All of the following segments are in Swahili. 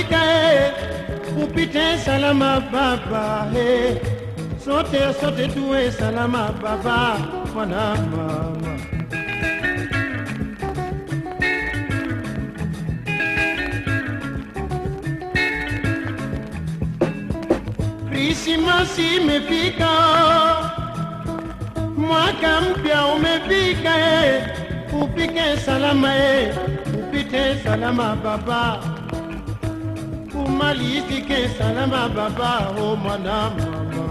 eh, upite salama baba eh, sote sote tuwe salama baba, mwana mama. Krismasi imefika, mwaka mpya umefika, upike salama eh, upite salama baba, umalizike salama baba, o mwana mama.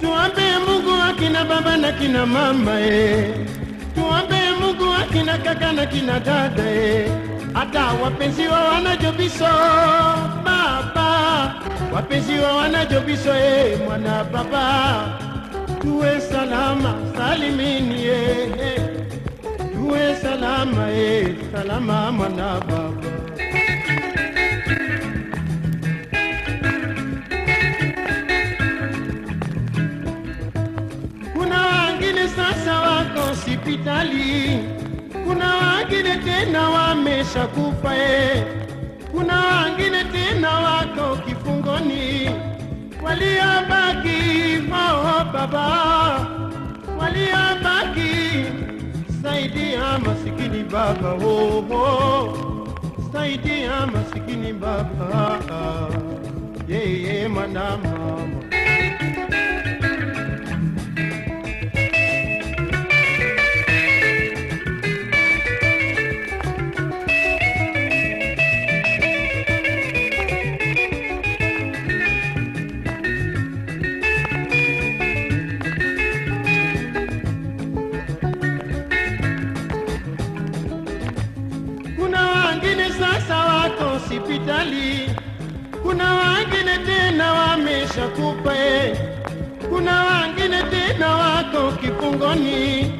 tuambe Mungu akina baba na kina mama e. Tuambe Mungu akina kaka na kina dada e. Hata wapenzi wa wanajobiso baba, wapenzi wa wanajobiso e mwana baba, tuwe salama salimini eh. Tuwe salama eh, salama mwana baba. Sasa wako hospitali, kuna wengine tena wameshakufa eh. Kuna wengine tena wako kifungoni, waliobaki oh baba, waliobaki saidia masikini baba oh, oh. Saidia masikini baba. Yeye yeah, yeah, mwana mama wameshakufa, eh. kuna wangine tena wako kifungoni,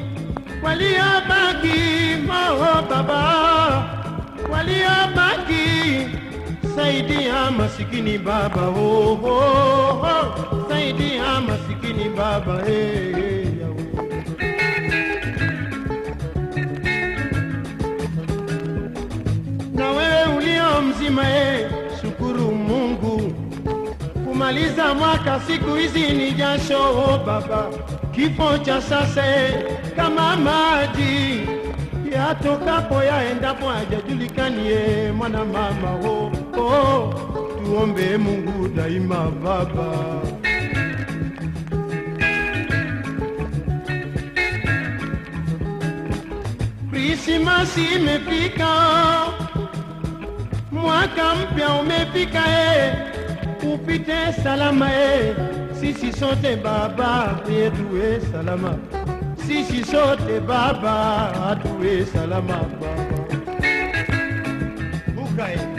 waliobaki oh baba, waliobaki saidia masikini baba oh, oh, oh. saidia masikini baba hey, hey. Na wewe ulio mzima e, Mungu. Kumaliza mwaka siku hizi ni jasho oh baba, kifo cha sasa e, kama maji. Yatokapo yaendapo ajajulikanie e, mwana mama oh, oh, tuombe Mungu daima baba. Krismasi imefika, mwaka mpya umefika, eh, kupi tɛ salama ye sisiso tɛ baba miyedu ye salama. Sisiso tɛ baba adu ye salama baba. Buka ye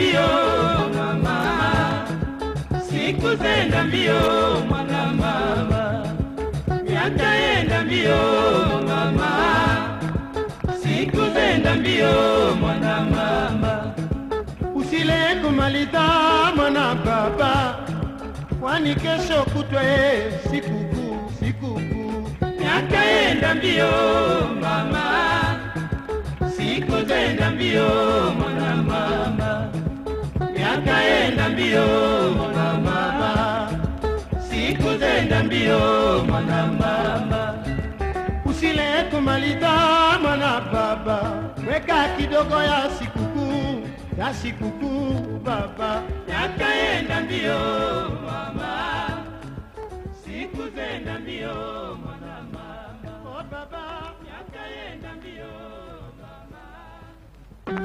mbio mama, siku mbio mwana mama. Miaka enda mbio mama, siku mbio mwana mama. Usile kumaliza mwana baba, kwani kesho kutwa sikukuu sikukuu. Mbio mama, siku mbio mwana. nitaenda mbio mwana mama, siku zenda mbio mwana mama, usile kumaliza mwana baba, weka kidogo ya sikukuu ya sikukuu baba, yakaenda mbio mama, siku zenda mbio mwana mama, oh baba, yakaenda mbio.